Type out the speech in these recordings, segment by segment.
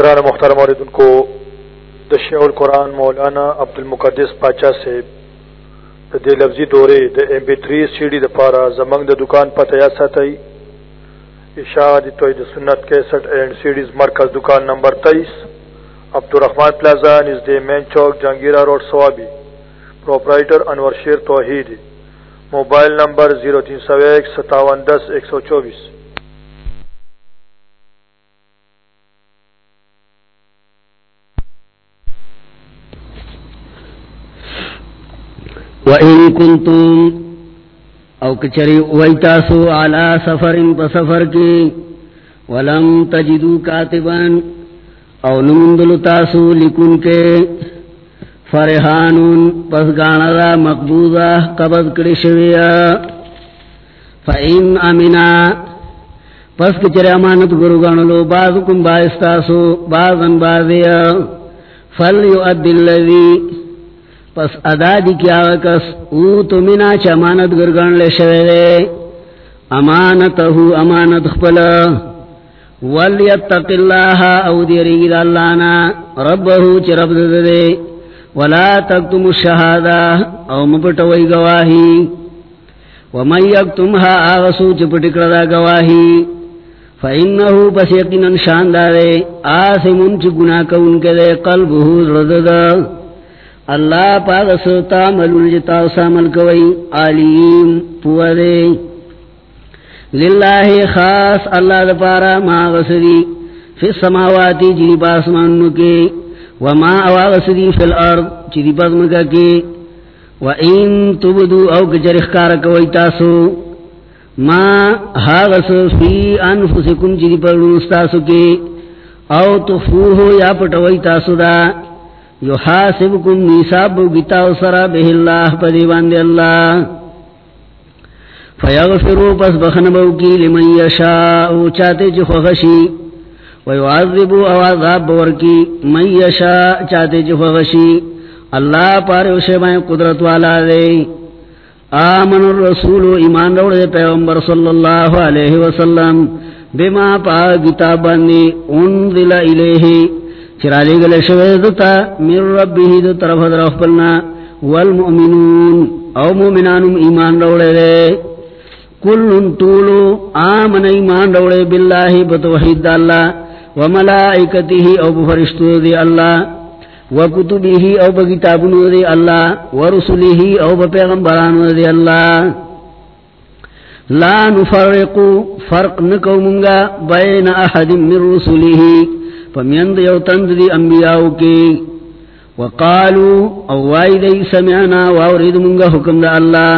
گران مختار مردن کو دشیع القرآن مولانا عبد المقدس پاچا سے دے لفظی دورے دا M P three C D دا پارا زمنگ دا دکان پتہ یا ساتئی اشاعت توحید سنت کیسٹ اینڈ سیڈیز مرکز دکان نمبر تیئیس عبدالرحمان پلازا نژد مین چوک، Jahangira road, Swabi. Proprietor Anwar Sher Tauheed. Mobile number zero تین سو ایک ستاون دس ایک سو چوبیس. وَإِن كُنتُمْ او کچری ویتاسو علا سفر پسفر کی ولم تجدو کاتبان او نمندلو تاسو لکن کے فرحانون پس گانا دا مقبوضہ قبض کرشویا فَإِن أَمِنَا پس کچری امانت گرو گانلو بعضکم باستاسو بعضن بعضیا فَلْيُؤَدِّ الَّذِي پس ادا دی کیا کس، او تو منا چ امانت گرگن لے شوی دے۔ امانت ہو امانت خپل۔ ولیتق اللہ او دی رید اللہ نا ربہ چ رب دے دے۔ ولا تکتم الشہادہ او مپٹوئی گواہی۔ ومن یکتمها آغسو چ پٹکڑا گواہی۔ فإنه پس یقینا شاندار آسمن چ گناہ کون کے دے قلبہ رد اللہ پاک ستا ملون جتا جی سامل کوئی علیم پوارے للہ خاص اللہ دپارا ما غسری فی السماواتی جنی پاسمانو کے۔ وما اوا غسری فی الارض جنی پاسمکا کے۔ وَإِن تُبْدُو او کچرخ کوئی تاسو۔ ما ہا غس فی انفسکم جی جنی پر کے۔ او تخفوہو یا پٹوئی تاسو دا۔ یحاسبکم نیساب گتاو سرا بہ اللہ پا دیوان اللہ فیغفرو پس بخنبو کی لمن یشاء چاہتے چی خوغشی ویعذبو او بورکی من یشاء چاہتے چی خوغشی اللہ پارے وشبائیں قدرت والا دے آمن الرسول ایمان روڑ دے پیغمبر صلی اللہ علیہ وسلم بما پا کتاب بندی انزل الیہی چرالی گلے شویدتا من ربی دو طرف در اخبرنا، والمؤمنون، او مومنانم ایمان روڑے دے۔ کلن طولو آمن ایمان روڑے باللہ بتوحید اللہ وملائکتی او بفرشتو دے اللہ وکتبی او بکتابنو دے اللہ ورسلی او بپیغمبرانو دے اللہ۔ لا نفرقو، فرق نکو منگا بین احد من رسولی پمیند یو تند دی انبیاء کی. وقالو، او دی، سمعنا واورید منگا حکم دا اللہ.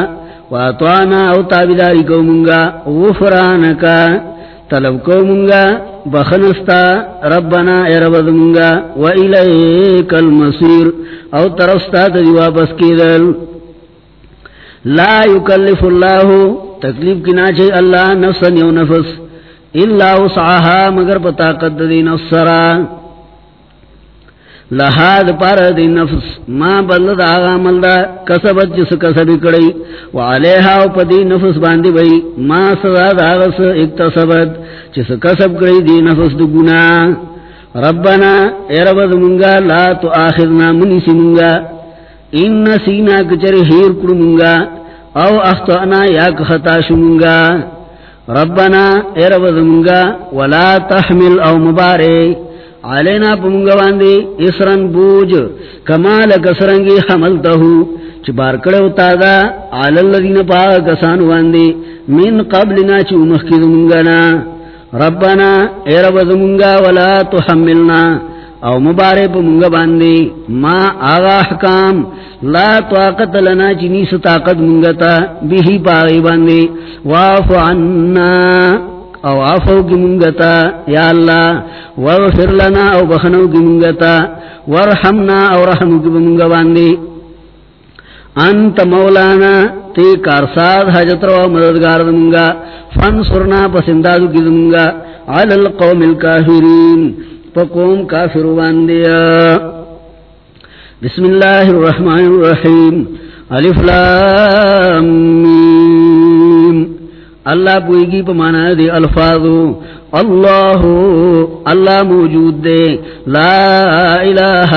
واتوانا او تابداری کو منگا غفرانکا، طلب کو منگا بخنستا، ربنا اے ربد منگا و الیک المصیر، او ترستا تدی واپس کی دل لا یکلف اللہ، تکلیف کی ناچے اللہ نفسا یو نفس. اللہ وسعها مگر بطاقت دین السرا لہاد پار دی نفس، ما بلد آغا ملدا کسبت جس کسبی کڑی وعلیہا و پدی نفس باندی بئی ما سزا داغس اکتسبت جس کسب کڑی دی نفس دو گنا ربنا، اے رب منگا لا تو آخرنا منیسی منگا ان نسینا کچر ہیر کڑ منگا او اخطانا یاک خطاش منگا ربنا اے رب ولا تحمل او مبارے۔ علینا پمونگا واندی اسرن بوج کمال کسرنگی حملتہو۔ چی بارکڑے اتادا علاللذین پاک کسان واندی من قبلنا چی امخی زمونگانا ربنا اے رب ولا تحملنا۔ او مبارے پا منگا باندے ما آغا حکام، لا طاقت لنا چنی ستاقت منگتا بیہی پاغی باندے وافو عنا، او آفو کی منگتا یا اللہ وغفر لنا او بخنو کی منگتا ورحمنا او رحمو کی منگا باندے انت مولانا، تی کارساد حجت رو مددگار دمگا فانصرنا پسندادو کی دمگا علی القوم الكافرین فقوم کافر باندیا۔ بسم اللہ الرحمن الرحیم۔ الف لام میم۔ اللہ پوئی گی پمانا دے الفاظو۔ اللہ اللہ موجود دے۔ لا الہ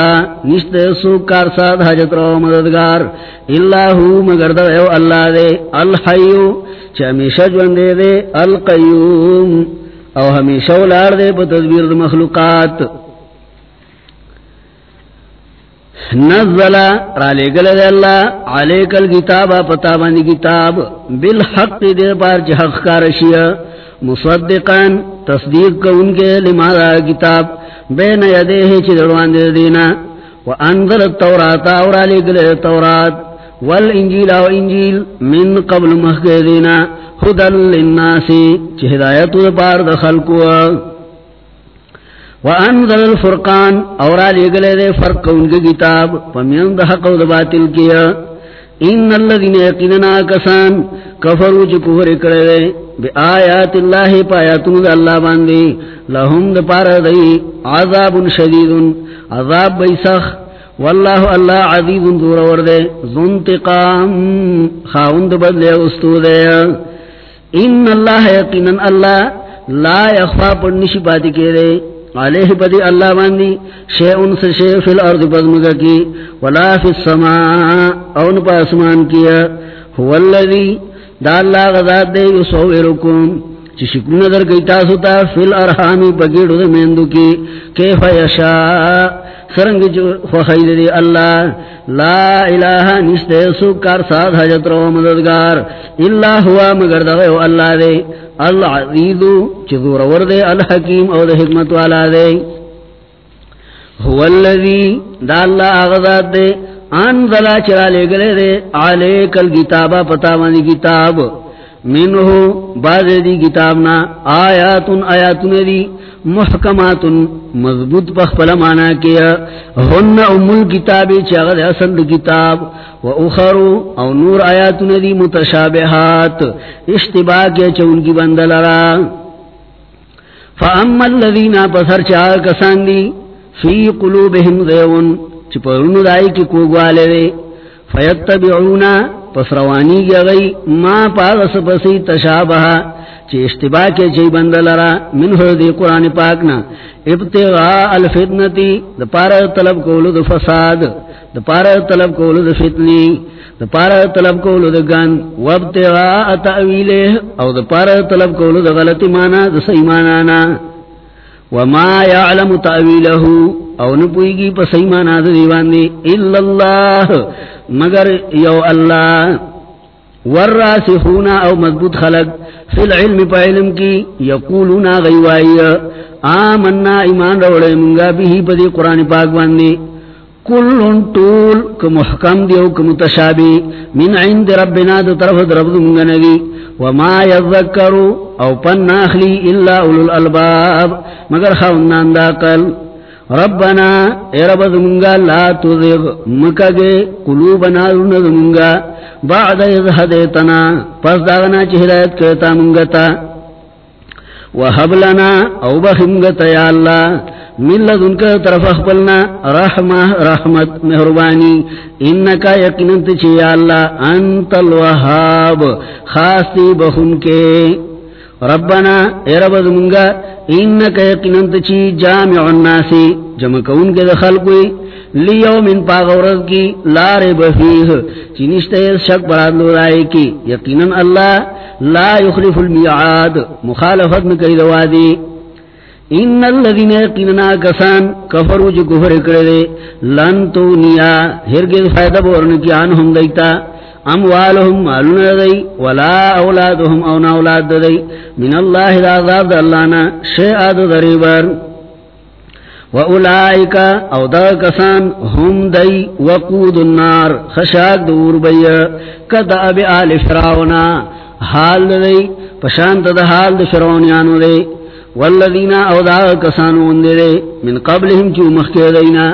نشت سوکار ساد حجت رو مددگار۔ اللہ مگر دے اللہ دے۔ الحیو، چا ہمیشہ جوندے دے۔ القیوم۔ او ہمیشہ ولار دے پا تدبیر مخلوقات. نزل را لے لگل دے اللہ، علیک الگتاب پتا باندی کتاب. بالحق دے پار چی حق کارشی مصدقا تصدیق کا ان کے لمادا کتاب. بین یدے ہی چی دروان دے دینا. وانزل التوراتا اور لگل التورات والانجیل و انجیل من قبل محق دینا خدل للناسی چی ہدایت دے پار دخل کو وانزل الفرقان اور علی گلے دے فرق ان کی کتاب پمین دا حق و دا باطل کیا. ان الذین یقیننا کسان کفروا چ کفر کرے دے. بی آیات اللہ پایاتن دا اللہ باندے. لہم دا پارا دی عذاب شدید عذاب بیسخ. واللہ اللہ عزیز دور وردے ذنتقام خاوند بدلے استو دے ان اللہ یقینن اللہ لا یخفا پڑنشی پاتی کے دے علیہ بدی اللہ باندی شیعن سے شیع فی الارض بزمگا کی۔ ولا فی السماء، اون پا اسمان کیا۔ والذی دا اللہ غذات دے یصورکم۔ چی شکل نظر گئی تاسو تا فی الارحامی پگیڑو دے میندو کی۔ کیف یشاء؟ سرنگ جو خواہید دی اللہ، لا الہ نشتے سکار ساتھ حجت رو مددگار اللہ ہوا مگر دغیو اللہ دے۔ العزیزو چذور وردے الحکیم او دے حکمت والا دے۔ هو اللذی دا اللہ آغذات دے۔ انزلا چرا لے گلے دے۔ علیک الگتابا پتاوانی کتاب۔ منہو باز دی کتابنا آیاتن آیاتن دی محکماتن مضبوط پخپل مانا کیا۔ ہن ام الكتاب چاگد اصل کتاب، و اخرو او نور آیاتن دی متشابہات۔ اشتباہ کیا چون کی بندل را فاما الذین پسر چاہ کسان دی فی قلوبہم دیون چپرون دائی کی کوگوالے دے فیتبعونا پس روانی گیا گئی۔ ما پاغس پسی تشابہ، چی اشتباہ کے چی بندلرا من دی قرآن پاکنا ابتغاء الفتنتی دا پارا طلب کولو دا فساد دا پارا طلب کولو دا فتنی دا پارا طلب کولو دا گن۔ وابتغاء تأویلے او دا پارا طلب کولو دا غلط مانا دا سیمانانا وما يعلم تأویلہ او نو نپوئیگی پا سیمانا دا دیوان دی، اللہ اللہ مگر یو اللہ، والراسخون او مضبوط خلق، فی العلم پا علم کی، یقولون غیوائی آمنا ایمان روڑے منگا بھی پا دی قرآن پاک باندی۔ کلن طول کمحکم دیو کمتشابی من عند ربنا دو طرف درب دنگنگی وما یذکرو، او پن ناخلی الا اولو الالباب۔ مگر خونان دا قلب ربنا اے رب دمونگا لا تذغ مکگے قلوبنا رن دمونگا بعد اذ حدیتنا پس داغنا چی ہدایت کرتا منگتا وحب لنا او بخمگتا یا اللہ، من لدن کا طرف اخبرنا رحمہ، رحمت، مہربانی۔ انکا یقننت چی یا اللہ، انت الوحاب خاصی بخن کے ربنا اے رب دمونگا انکا یقننت چی جامع الناسی جمع کون کے دخل کوئی لیو من پاغورد کی لار بفیح چنشتے شک براد لولائی کی، یقیناً اللہ لا یخلف المیعاد، مخالفت میں کئی دوادی ان الذین یقیننا کسان کفرو جو کفر کردے لن تو نیا، ہرگز فائدہ بورن کی آنہم دیتا۔ اموالهم مالون دی ولا اولادهم او نا اولاد دی من اللہ دا عذاب دا اللہ نا شیعاد دریبر و اولائک او دا کسان هم دی وقود النار، خشاک دور بی کدا اب آل فراؤنا حال دی پشانت دا حال دا فرعونیانو دی والذین او دا کسان وندے من قبلهم چو مخی دینا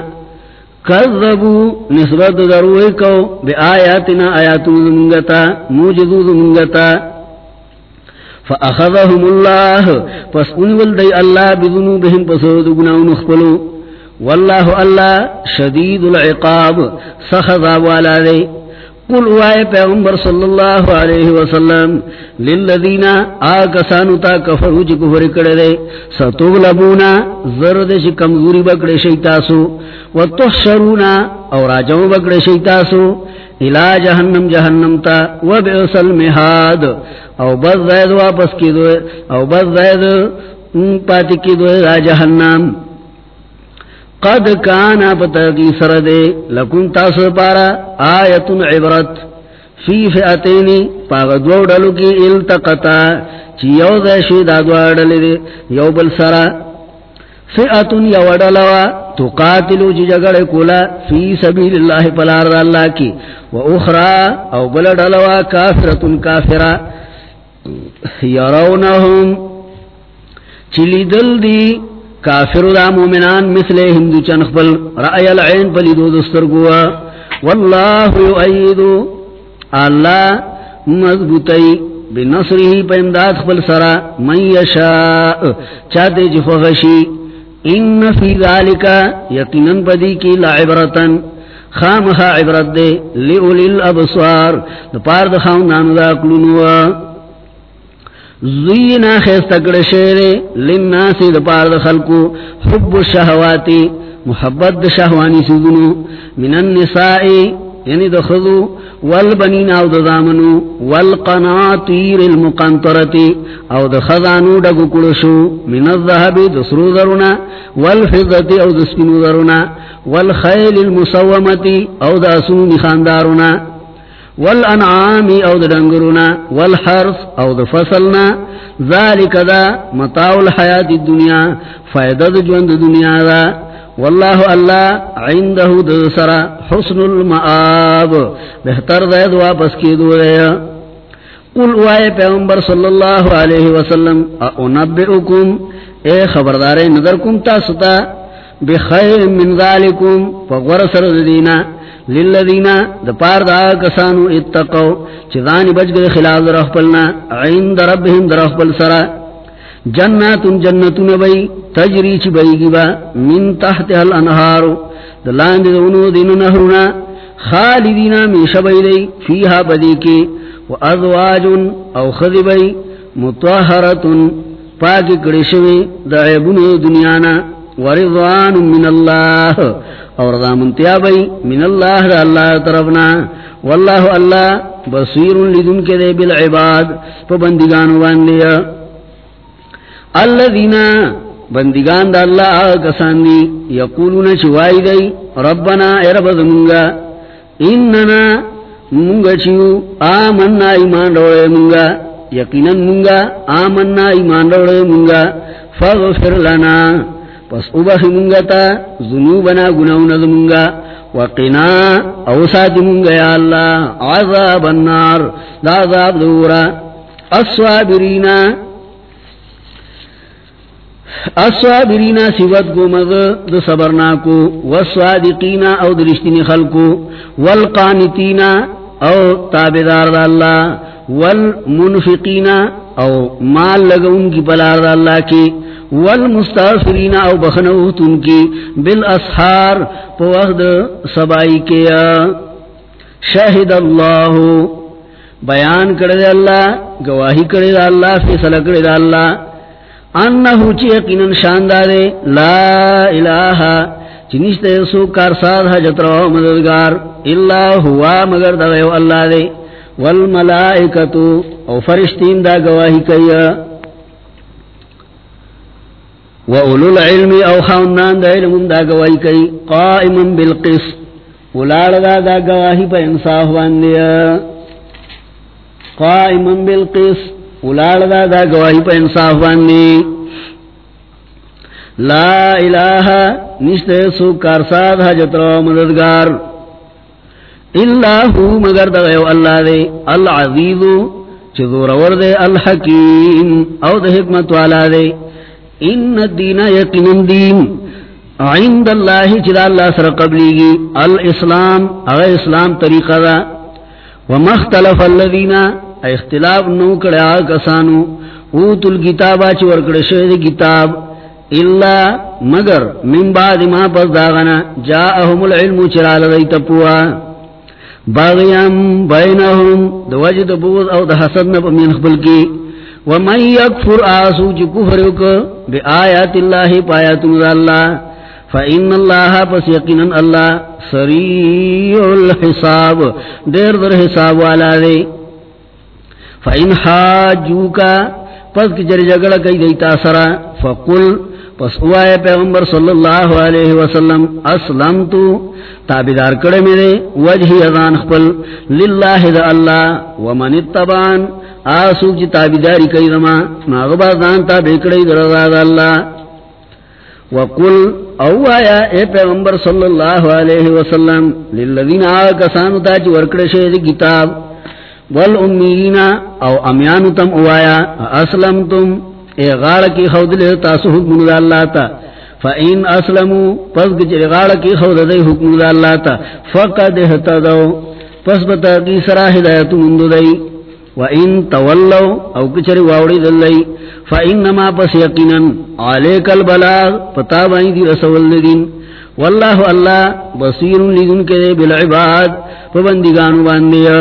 کذبو نسبت دروئے کو بے آیاتنا آیاتو زمانگتا موجدو زمانگتا فأخذهم اللہ، پس انول دی اللہ بذنوبہم پسود گناو نخبلو واللہ اللہ شدید العقاب سخذا والا دی قل وائے پیغمبر صلی اللہ علیہ وسلم، للذین آکسانو تا کفرو چی کفر کردے ستغلبونا زرد چی کمزوری بکڑے شیطاسو و تحشرونا اور آجو بکڑے شیطاسو الى جہنم جہنم تا و بیسل محاد او بس زید واپس کی دوئے، او بس زید پاتی کی دوئے جہنم۔ قد کانا پتا کی سردے لکن تاسو پارا آیتن عبرت فی فئتینی پاگ دو ڈلو کی التقطا چی یو دیشی دا دو ڈلی دے یو بل سرا فئتن یو ڈلوا تو قاتلو جی جگڑ کولا فی سبیل اللہ پلار اللہ کی، و اخرى او بل ڈلوا کافرتن کافرہ یرونہم چلی دل دی کافر دا مومنان مثل ہندو چنخبل رأی العین پلی دو دستر گوا واللہ یعیدو اللہ مضبوطی بنصری پا امداد خبل سرا من یشاء. چاہتے جی جفغشی ان فی ذالکا یقیناً پدی کی لعبرتن خامخا عبرت دے لئولی الابصار. دا پار دا نانو دا کلونوا. زینا خیستکڑ شیرے لنناسی دا پار حب الشہواتی، محبت شہوانی سیدنو، من النسائی یعنی دا والبنین او دا دامنو، والقناطیر المقنطرتی او دا خضانو دا گکڑشو من الظہب دا سرو درنا والفضتی او دا سپنو درنا، والخیل المصومتی او دا سنو نخاندارنا والانعام او د دنگرنا والحرث او د فصلنا، ذالک دا متاع الحیات الدنیا، فائدہ د ژوند دنیا دا. والله الله عنده ذسرا حسن المآب. بہتر دے واپس کی دو دے. قل وائے پیغمبر صلی اللہ علیہ وسلم انبئکم اے خبردار نظر کم تاستا بخیر من ذالکم، فغور سر دینا للذین دپار دا کسانو اتقو چیزانی بچ گئے خلاف در اخپلنا، عند ربهم در اخپل سرا. جناتن جنتن بی تجری چی بی گی من تحت الانہارو دلاند دونو دین نهرنا خالدین میش بی دی فیها بدی کی. و ازواجن او خذ بی متوحرتن پاکی کرشوی دا عیبون دنیانا. ورضوان من اللہ. اور دا منتیا من اللہ دا اللہ طرفنا. واللہ اللہ بصیر لدن کے دے بالعباد، پا بندگانو باندیا الذین، بندگان دا اللہ آگا کسان دی، یقولون چوائی دی، ربنا اے رب دمونگا اننا مونگا چیو، آمنا ایمان روڑے مونگا. یقینا مونگا، آمنا ایمان روڑے مونگا. فاغفر لنا. پس ابخی منگتا ذنوبنا، گناونا دمونگا وقنا اوسات منگا یا اللہ، عذاب النار، دا عذاب دورا السوابرینا السوابرینا سیوت گمد دا صبرناکو. والسوادقینا او درشتین خلقو والقانتینا او تابدار دا اللہ. والمنفقینا او مال لگون کی پلار دا اللہ کی، والمستغفرین او بخنوتن کی، بالاسحار پا وقت سبائی کیا شہد اللہ، بیان کردے اللہ، گواہی کردے اللہ، فیصلہ کردے اللہ۔ انہو چی یقیناً شاندارے لا الہ چنشتے سو کارساد حجت رو مددگار اللہ ہوا مگر دغیو اللہ دے۔ والملائکتو او فرشتین دا گواہی کیا. وَأُولُو الْعِلْمِ أَوْ خَوْنَان دَا عِلْمٌ دَا گواہی کئی. قائمٌ بالقس اولاد دا دا گواہی پا انصاف باندیا قائمٌ بالقس اولاد دا دا گواہی پا انصاف باندی لا الہ نشتے سو کارساد حجت رو مددگار. اللہ مگر دا غیو اللہ دے. العزیزو چذور ورد الحکیم، او دا حکمت والا دے۔ ان الدین یقین دین۔ عند اللہ چلا اللہ سر قبلی گی۔ الاسلام، اغا اسلام طریقہ دا۔ ومختلف الذین اختلاف نو کڑے آکسانو اوتو الگتابا چی ورکڑ شہد کتاب۔ الا مگر من بعد ما پس داغنا جاءهم العلم چلا لدی تپوا باغیم بینہم دو وجد بود او دا حسد نب من خبل کی ومن یکفر آسو چی کفرک بی آیات اللہ پایات اللہ فإن الله، پس یقینا اللہ سریع الحساب دیر در حساب والا دے فإن حاجوکا، پس کی جر جگڑا کئی دیتا سرا، فقل پس اوائے پیغمبر صلی اللہ علیہ وسلم اسلام تو تابدار کڑے میرے، وجہی ازان خپل، للہ دا اللہ، ومن اتبان آسوک جی تابداری کئی دما ماغبا دان تابع کڑے در دا اللہ۔ وقل، او اے پیغمبر صلی اللہ علیہ وسلم، للذین آگا سانو تا چی ورکڑے شید کتاب والامیین او امیانتم او آیا اسلمتم اے غاڑ کی خود لے تاسو حکم دا اللہ تا۔ فَإِنْ أَسْلَمُوا، پس گجر غاڑ کی خود دے حکم دا اللہ تا۔ فَقَدْ احْتَدَوْا، پس بتا کی سرا ہدایت مندو دے وَإِنْ تَوَلَّوْا، او کچر واوڑی دلئی فَإِنَّمَا، پس یقینا عَلَيْكَ الْبَلَاغ، پتا بائیں دی رسول دین واللہ اللہ بصیر لذن کے بالعباد، پبندگانو باندیا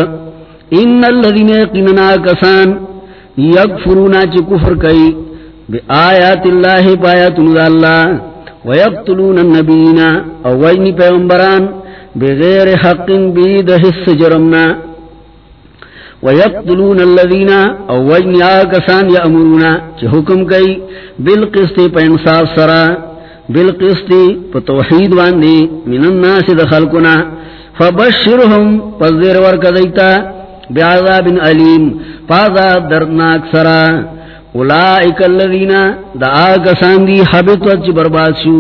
ان الذين يقيننا كسان يكفرون چ کفر کئی بآیات اللہ پایات اللہ ويقتلون النبیین او وین پیغمبران بغیر حق بید حس جرمنا ويقتلون الذين او وین کسان یامرون چ حکم کئی بالقسط پینصاف سرا بالقسط توحید واندی من الناس دخلقنا فبشرهم پذیر ورک دیتا بعذاب علیم پازا درناک سرا. اولائک اللذین دا آگا ساندی حبتوت چی برباد شو.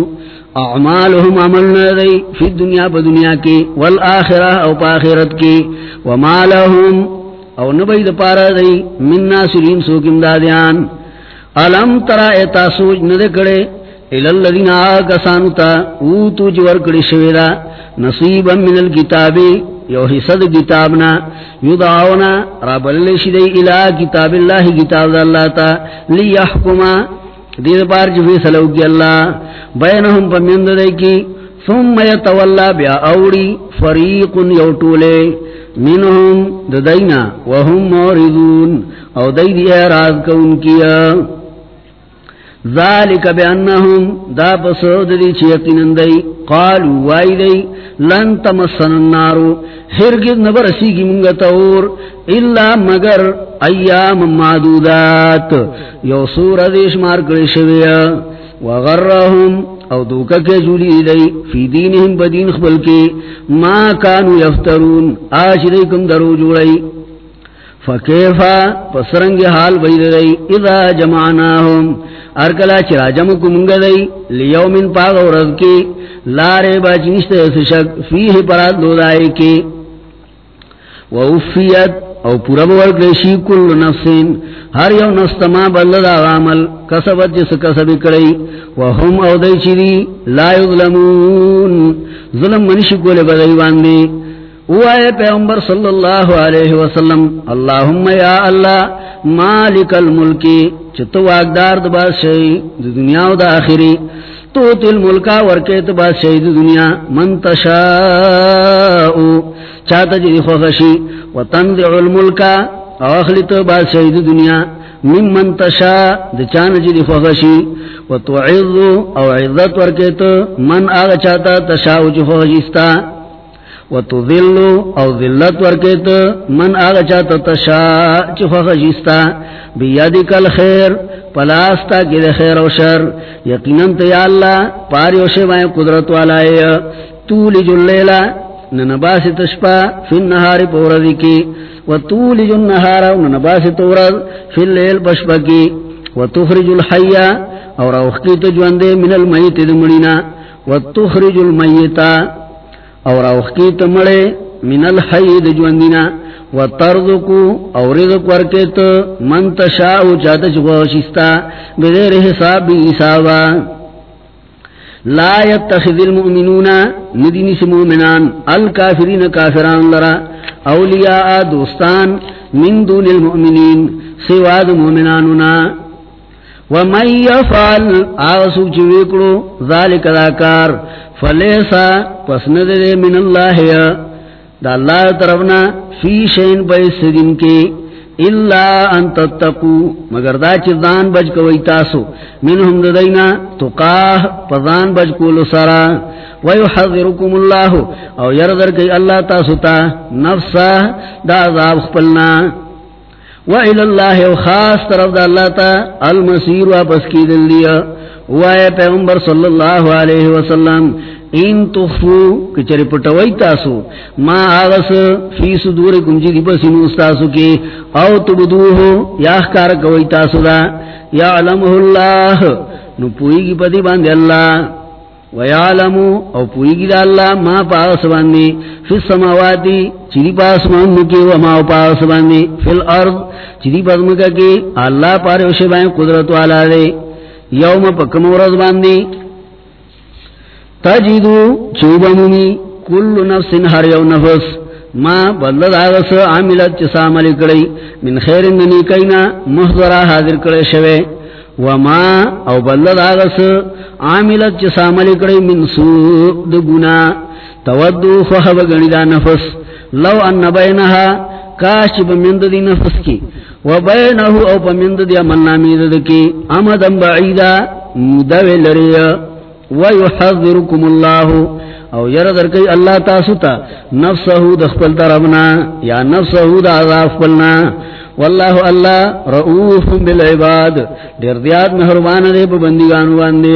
اعمالهم عملنا دی فی الدنیا پا دنیا کی، والآخرہ او پا آخرت کی. وما لهم، او نبید پارا دی، من ناصرین سوکم دادیان علم ترا ایتا سوچ ندکڑے الالذین آگا سانتا اوتو جور کڑی شویدہ نصیبا من الكتابی یو حصد کتابنا یدعونا رب اللہ شدی الہ کتاب اللہ کتاب دا اللہ تا لیحکما دید پار جفی سلو کی اللہ بینہم پا مند دے کی ثم یتولا بیا اوڑی فریق یو طولے منہم ددینا وهم موردون او دید اعراض کون کیا ذالک بانہم دا پسود دی چیقینن دی قالو وائی دی، لن تمسن النارو ہرگز نبرسی کی منگتور الا مگر ایام معدودات، یو سور دیش مار کری شویا، وغرہم، او دوکا کے جولی دی، فی دینہم بدین خبل کی ما کانو یفترون، آج دی کم درو جوڑی، فکیفا پسرنگ حال بید دی، اذا جمعناہم ارکلا چرا جمع کو منگا دی لیومن پاگ و رض کی لارے باچ نشتے سشک فیہ پرات دو دائی کی۔ ووفیت او پورا بورک لیشی کل نفسین، ہر یو نستما بلد آغامل کسبت جس کسب کری وهم او دی چیدی لا یظلمون، ظلم منشی کول بدائی باندی۔ اوائے پیغمبر صلی اللہ علیہ وسلم، اللہم یا اللہ، مالک الملکی۔ چتو واقدار دباس شئی دنیا و دا آخری. تو تل ملکا ورکیت باس شئی دنیا. من تشاؤ، چاہتا جی خوخشی. و تنزع الملکا او اخلیت باس شئی دنیا. من من تشا دچان جی خوخشی. و تعظ او عزت ورکیت من آغا چاہتا تشاؤ جی خوخشیستا و تذل او ذلت ورکیت من آغا چاہتا تشاؤ جی خوخشیستا بیادی کل خیر پلاستا کی دے خیر و شر۔ یقیناً یا اللہ پاری و شبائیں قدرت والا تولی جو لیلہ، ننباس تشپا فی النہاری پوردی کی۔ و تولی جو نہارا، ننباس تورد فی اللیل پشپا کی۔ و تخرج الحیہ، اور اوخی تجواندے من المیت دمڑینا۔ و تخرج المیتا اور اوخی تمڑے من الحی دجواندینا و ترزقو او رزق ورکت من تشاو چاہتا چگوشستا بدیر حساب بی حسابا. لا يتخذ المؤمنون ندین سی مومنان الكافرین کافران لرا. اولیاء دوستان من دون المؤمنین سواد مومناننا ومن يفعل آغسو چویکڑو ذالک داکار فلیسا پسند دے من اللہ یا۔ دا اللہ طرفنا فی شین پیس دن کے اللہ ان تتقو۔ مگر دا چردان بج کوئی تاسو۔ منہم ددینا تقاہ پردان بج کولو سرا ویحذرکم اللہ او یردر کئی اللہ تاسو تا نفسا دا عذاب خپلنا۔ وإلى الله وخاص طرف دا اللہ تا المسیر واپس کی دل دیا۔ وائے پیغمبر صلی اللہ علیہ وسلم، ان تخفو کچری پٹوئی تاسو، ما آغس فی صدورکم جی دی بسنو استاسو کی، او تبدوہو، یا اخکار کوئی تاسو دا، یعلمہ اللہ نو پوئی گی پتی باندے اللہ، ویعلمو، او پوئی گی دا اللہ، ما پاس باندے، فی السماواتی چیدی پاس مانو کی وما پاس باندے، فی الارض چیدی پاس مکا کی اللہ پارے وشے بائیں قدرت والا دے یوم پکم ورز باندے تجدو چوب ممی کل نفس ہر یو نفس. ما بلد آغس عاملت چسا عملی کڑی. من خیر اندنی کئینا محضرہ حاضر کڑی شوے. وما او بلد آغس عاملت چسا عملی کڑی من سوء دگنا تودو خوحب گنی دا نفس. لو ان بینہا کاش چی بمیند دی نفس کی. و بینہو او بمیند دی عمل نامی دکی امدن بعیدا مدوی لریا. ويحذركم الله او ير در کئی اللہ تاسو تا نفسه دخپل طرفنا یا نفسه دا عذاب پلنا والله اللہ رؤوف بالعباد. دیر دیاد مہربان دے بندگانو باندی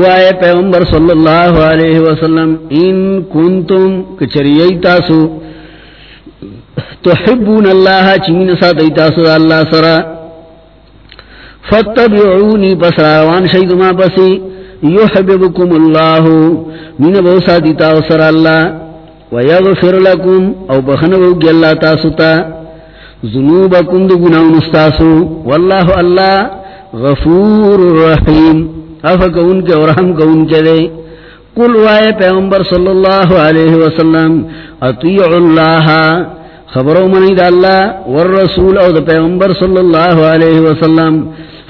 وائے پیغمبر صلی اللہ علیہ وسلم، ان کنتم کچریئی تاسو تحبون اللہ چین سا دیتاسو اللہ سرہ فتبعونی پس راوان شید ما پسی. یحببکم اللہ من بوسا دیتا وسر اللہ. ویغفر لکم، او بخنبوگی اللہ تاستا ذنوبکم دو گناون استاسو واللہ اللہ غفور رحیم افک ان کے ورحم کا ان کے دے. قل وائے پیغمبر صلی اللہ علیہ وسلم اطیع اللہ خبرو منید اللہ والرسول او دا پیغمبر صلی اللہ علیہ وسلم،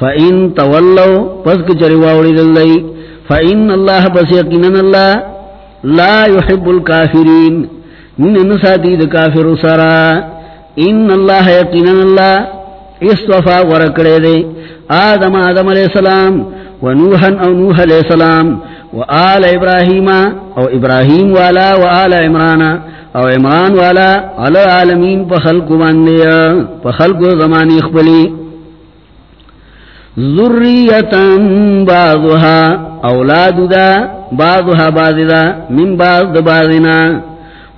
فَإِن تَوَلَّوْا، پس کچری واوڑی دلدئی فَإِنَّ اللَّهَ بس یقینن اللہ، لا يحب الكافرین من نساتی دا کافر سرا، ان اللہ یقینن اللہ استوفا ورکڑے دے، آدم آدم علیہ السلام ونوحا او نوح علیہ السلام وآل ابراہیم او ابراہیم والا وآل عمران او عمران والا علی العالمین پا خلق باندیا پا خلق زمانی اخبلی. ذریتن بعضها اولاد دا بعضها بعض دا من بعض دا بعضنا.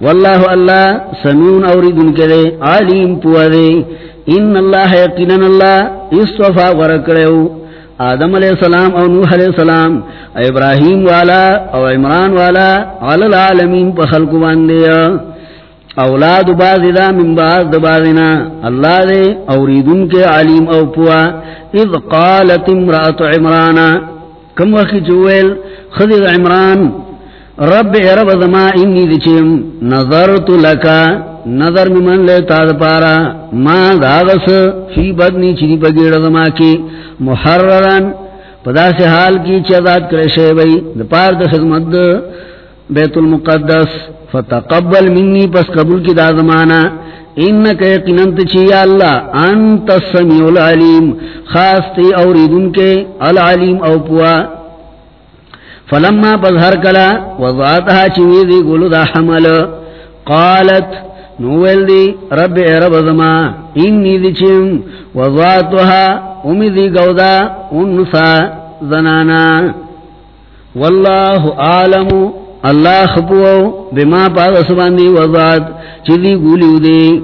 واللہ اللہ سمیون اوریدن کرے علیم پوہ دے ان اللہ یقینن اللہ استوفا ورکڑیو آدم علیہ السلام او نوح علیہ السلام، او ابراہیم والا، او عمران والا، علی العالمین پا خلق باندے اولاد باز دا من باز دا بازنا اللہ دے اوریدن کے علیم او پوا، اذ قالت امرأت عمرانا کم وقت جویل خدر عمران رب رب زما انی دچیم نظرت لکا، نظر ممن لے تاد پارا، ما داغس فی بدنی چنی پگیڑ زما کی، محرران پدا سے حال کی چیزاد کرشے بئی دپار دا خدمت بیت المقدس، فتقبل منی پس قبول کی دا زمانہ۔ انکا یقیننت چی یا اللہ، انت السمیع العلیم، خاص تی اوریدن کے، العلیم او پوا۔ فلما پظہر کلا وضعتها چویدی گلو دا حمل، قالت، نویل دی، رب اے رب زما، انی دی چیم، وضعتها امیدی گودا انسا زنانا۔ واللہ عالمو اللہ خپو بما پاگ سباندی وضعت چیدی گولیو دی۔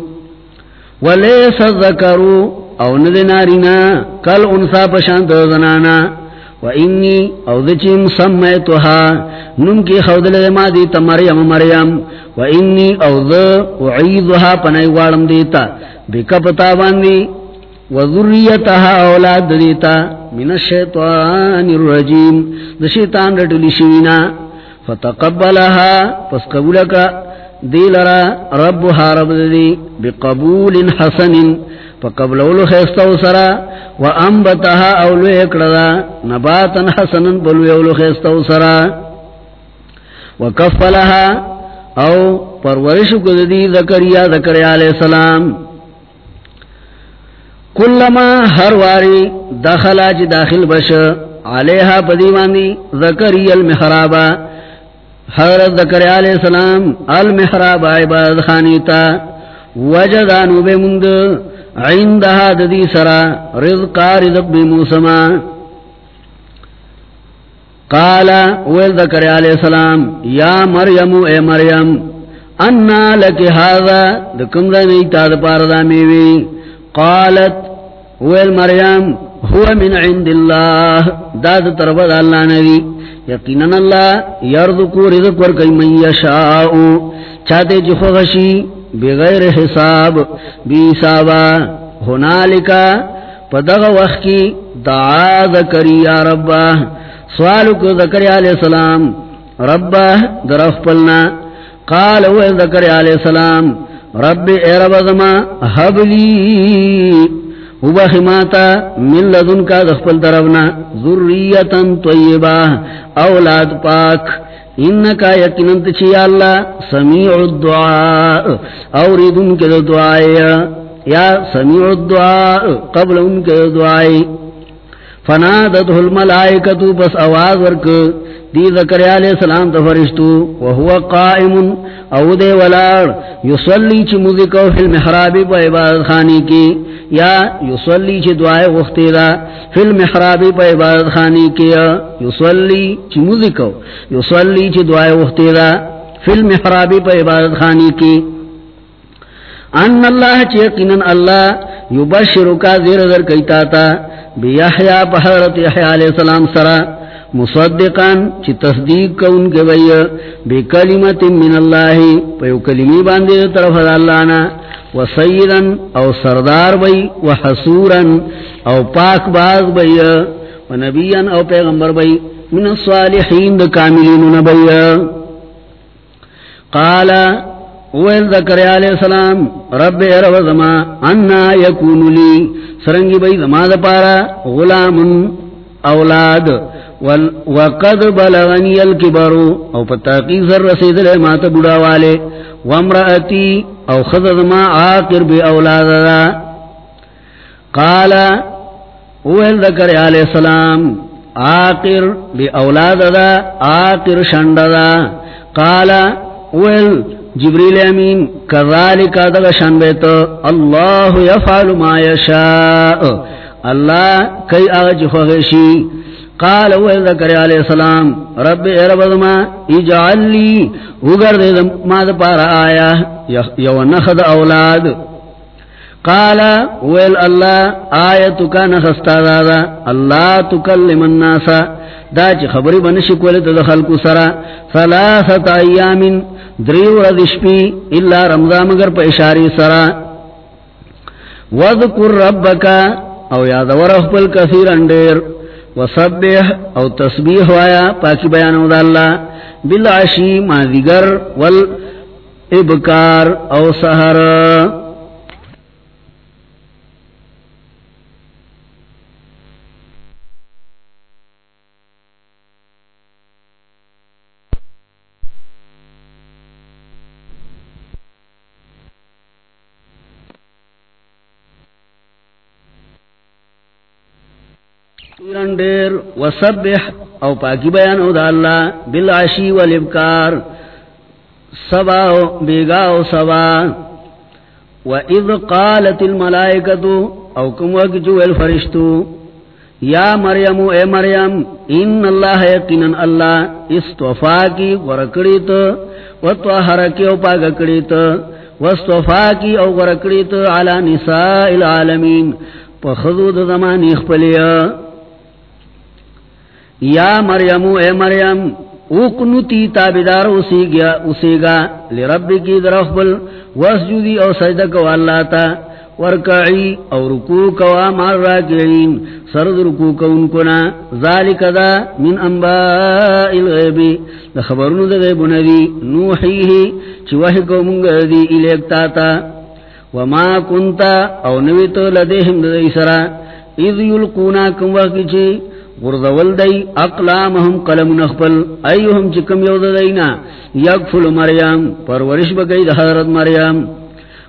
ولیس الذکرو او ندی نارینا کل انسا پشانت زنانا۔ و انی او دچیم سمیتوها نم کی خودل ما دیتا مریم مریم و انی او دو اعیدوها پنای وارم دیتا بکپتا باندی و ذریتها اولاد دیتا من الشیطان الرجیم دشیطان رٹلی شوینا فتقبلها پس قبولکا دیلرا ربها رب دی بقبول حسن فقبلولو خیستو سرا، و انبتها اولو اکڑا نباتا حسنا بلو اولو خیستو سرا۔ وکفلها او پرورش کو دی ذکریا ذکریا علیہ السلام۔ کلما ہر واری دخلا چی داخل بش، علیہا پدیوانی ذکری المحرابا۔ حضرت ذکریا علیہ السلام المحراب عباد خانیتا۔ وجدانو بے مند عندها ددی سرا رزقا، رزق بی موسما قالا ویل ذکر علیہ السلام، یا مریم، اے مریم، انا لکی حاضا دکم دا نیتا دا پاردا میوی قالت، ویل مریم، هو من عند اللہ داد تربد اللہ نبی یقیناً اللہ یرزقو، رزق ورکی من یشاؤ چاہتے جی خوشی بغیر حساب، بی ہنالکا پدغ وقت کی دعا ذکری یا ربا سوالو کو ذکری علیہ السلام، ربا، درف پلنا، قال وہ ذکری علیہ السلام رب اے رب ازما حبلی وبخماتا من لدن کا دخپل دربنا ذریتا طیبا اولاد پاک انکا یقیننت چی اللہ سمیع الدعاء. اوری دن کے دعائی یا سمیع الدعاء. قبل ان کے دعائی فنادته الملائکتو بس آواز ورک دی ذکر علیہ السلام تفرشتو وهو قائم، او دے ولار یصلی چی مذکو فی المحرابی پا عبادت خانی کی، یا یصلی چی دعائے وقتی دا، فی المحرابی پا عبادت خانی کی یصلی چی مذکو یصلی چی دعائے وقتی دا، فی المحرابی پا عبادت خانی کی۔ ان اللہ چی قنن اللہ یبشرکا زیر در کیتا تا بیحیا پا حضرت یحیاء علیہ السلام سرا مصدقان چی تصدیق کا ان کے بئی بی کلمت من اللہ پیو کلمی باندے طرف دا اللہ و سیدن او سردار بئی، و حسورن او پاک باز بئی، و نبیان او پیغمبر بئی، من الصالحین دا کاملین نبئی قال اویل ذکر علیہ السلام، رب رب زما، انا یکون لی، سرنگی بئی زما دا پارا غلام اولاد۔ وقد بلغنی الكبرو او پتاقی سر رسید لے ماتا بڑا والے وامرأتی او خضد ما آقر بی اولاد دا قال اویل ذکر علیہ السلام آقر بی اولاد دا آقر شند دا قال اویل جبریل امین، کذالک دغ شان اللہ یفعل ما یشاء. اللہ کئی اج خوشی قال و ذکر علیہ السلام، رب رب ما اجعل لی وگر دے ما د پارا آیا یو نخد اولاد۔ قال، ویل اللہ، آیتک نخستا دادا اللہ تکلم الناس. دا چی خبری بنشی کولی تدخل کو سرا. ثلاثت ایامین دریو ردشپی اللہ رمضان مگر پا اشاری سرا. وذکر ربکا او یاد ورخبل کثیر اندیر وصبح او تسبیح وایا پاکی بیانو دا اللہ بالعشی ما دیگر والابکار او سہر دیر وسبح او پاکی بیان او دا اللہ بالعشی والابکار، سبا بیگا او سبا. و اذ قالت الملائکتو او کم وقت جو الفرشتو یا مریم، اے مریم، ان اللہ یقینن اللہ استوفا کی ورکڑیت و توحر کی او پاکڑیت واستوفا کی او ورکڑیت علی نساء العالمین. پخذود زمانی اخپلیا یا مریم، اے مریم اکنتی تابدار اسی گیا اسی گا لرب کی درخبل وسجودی او سجدہ کو اللہ تا، ورکعی او رکو کوا مار راکعین، سرد رکو کون کنا، ذالک دا من انباء الغیبی دا خبرنو دا غیب ندی نوحیہی چوہی کو منگا دی الیکتا تا وما کنتا او نویتو لدیہم دا اسرا اذ یلقونا کم وقی چی غرزول دی، اقلامهم قلم نخپل ایوهم چکم یود دینا، یکفل مریم، پرورش بگئی دا حضرت مریم.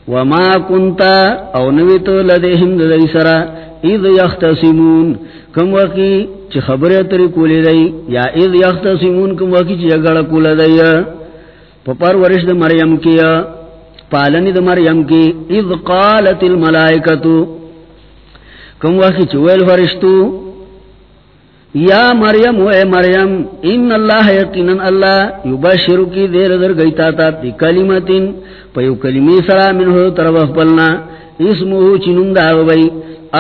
وما کنتا، او نویتو لدیهم دی سرا، اذ یختصمون، کم وقی چی خبر اتری کولی دی، یا اذ یختصمون، کم وقی چی جگڑ کول دی. پا پرورش دا مریم کیا پالنی دا مریم کی، اذ قالت الملائکتو، کم وقی چی ویل فرشتو یا مریم، اے مریم، ان اللہ یقینن اللہ یبشرو کی دیر در گئیتا تا پی کلمتن پیو کلمی سرا منہو طرف پلنا اسمو چنن داو بئی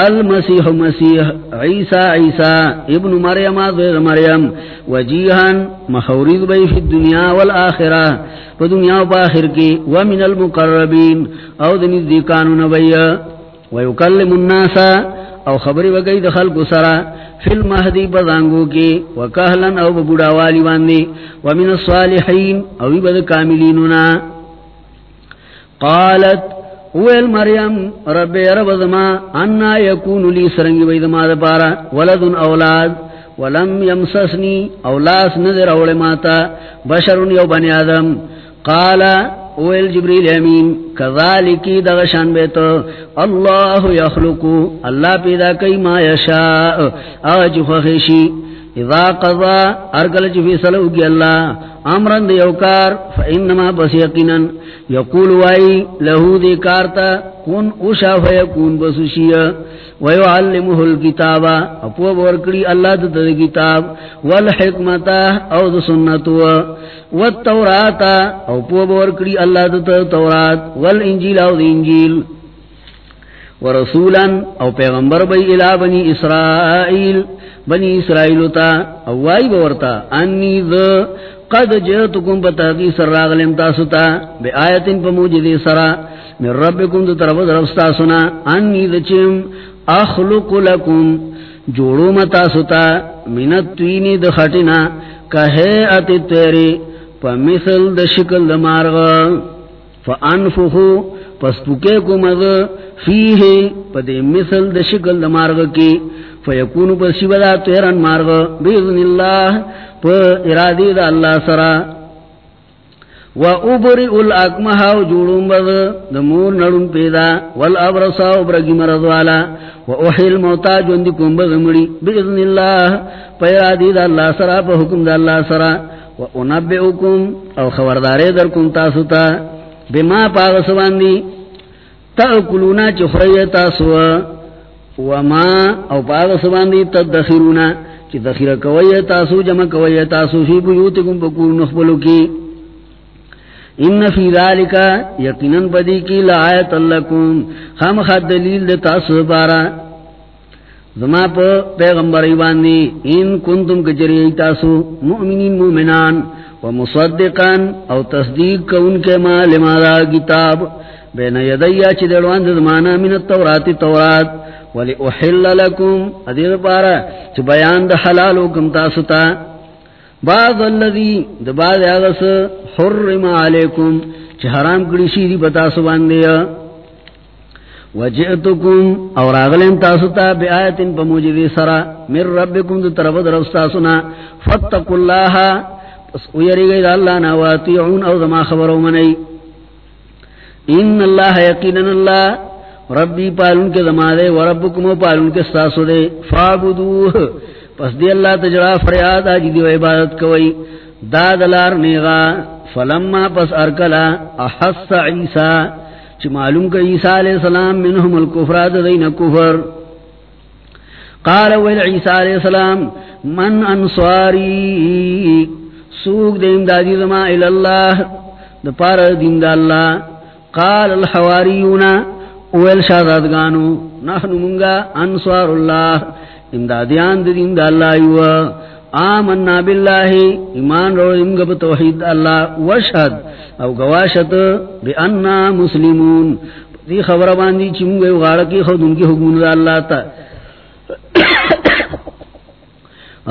المسیح مسیح عیسیٰ عیسیٰ ابن مریم آدھر مریم وجیہن محورید بئی فی الدنیا والآخرہ، پا دنیا و پا آخر کی، ومن المقربین، او دنی دیکانو نبی ویکلم الناسا او خبری وگئی دخل کو سرا فی المہدی بزانگو کی وکہلن او ببوڑا والی باندی، ومن الصالحین او بد کاملینونا. قالت اویل مریم، رب رب زما، انا یکون لی سرنگی بید ما دپارا ولدن اولاد، ولم یمسسنی اولاس نظر اول ماتا، بشرون یو بنی آدم. قالا اویل جبریل امین کذالکی دغشان بیتو اللہ یخلقو، اللہ پیدا کئی ما یشاء. آج خخشی اذا قضا، ارگل چفی صلو کی اللہ، امرن دیوکار فإنما بس یقینن یقول وائی، لہو دی کارتا کن اوشا فیکون بسوشیا ویعلمه الكتابا اپو بورکڑی اللہ دا دا کتاب۔ والحکمتا، او دا سنتو۔ والتوراتا، اپو بورکڑی اللہ دا تورات۔ والانجیل او دا انجیل۔ ورسولا، او پیغمبر بی الى بنی اسرائیل۔ بنی اسرائیل تا او وائی بورتا. انی دا قد جئتکم بتاقی سر راغلم تاسوتا بی آیتن پا موجدی سرا. من ربکم دا طرف درفستا سنا انی دا چیم اخلق لکم جوڑو متا ستا منت توینی دا خٹنا کہے اتی تیری پا مثل دا شکل دا مارغ. فا انفخو پس پکے کو مد فیہ پا دے مثل دا شکل دا مارغ کی. فیکونو پس شبدا تیران مارغ. بیذن اللہ پا ارادی دا اللہ سرا. و ابری الاکمہا و جوڑن بد دمور نڑن پیدا. والابرسا و برگی مرض والا. و احیل موتا جوندی کن بد بیذن اللہ پیرادی دا اللہ سرا، پا حکم دا اللہ سرا. و انبئکم، او خبردارے در کن تاسوتا بما پاغسواندی تاکلونا چخری تاسو و ما او پاغسواندی تدخیرونا چی دخیر کوئی تاسو، جمع کوئی تاسو فی بیوتکم بکور نخبلو کی ان فی ذالکا یقیناً بدی کی لآیت اللکم خام خد دلیل دے تاسو بارا زما پا پیغمبر ایواندی ان کنتم کجری تاسو مؤمنین مومنان و مصدقان او تصدیق کا ان کے ماں لمادا کتاب. بین یدیا چی دلوان زمانا من التورات، تورات. ولی احل لکم ادیر پارا چی بیان دا حلالوکم تاستا بعض اللذی دا بعض اغس حرم علیکم چی حرام کڑیشی دی بتاسو باندیا وجئتکم اور اغلیم تاستا بی آیتن پا موجدی سرا من ربکم دا طرف درستاسونا فتقو اللہ پس اویری گئی دا اللہ نا او دما خبرو منی ان اللہ یقینن اللہ ربی پالون کے دما دے و رب وربکم پالون کے ستاسو دے فابدوه پس دی اللہ تجرا فریاد آجی دیو عبادت کوئی۔ دادلار نیغا، فلما پس ارکلا، احس عیسیٰ۔ چی معلوم کا عیسیٰ علیہ السلام منہم الکفرات دین کفر۔ قال ویل عیسیٰ علیہ السلام، من انصاری؟ سوک دیم دادی دما الاللہ دا پار دیم دا اللہ۔ قال الحواریون ویل شادادگانو نحن منگا انصار اللہ امدادیان دین دا اللہ یوا آمنا باللہ، ایمان رو امگا بتوحید اللہ وشہد. او گواشت بی انا مسلمون. دی خبر باندی چی منگا غارکی خود ان کی حکمون دا اللہ تا.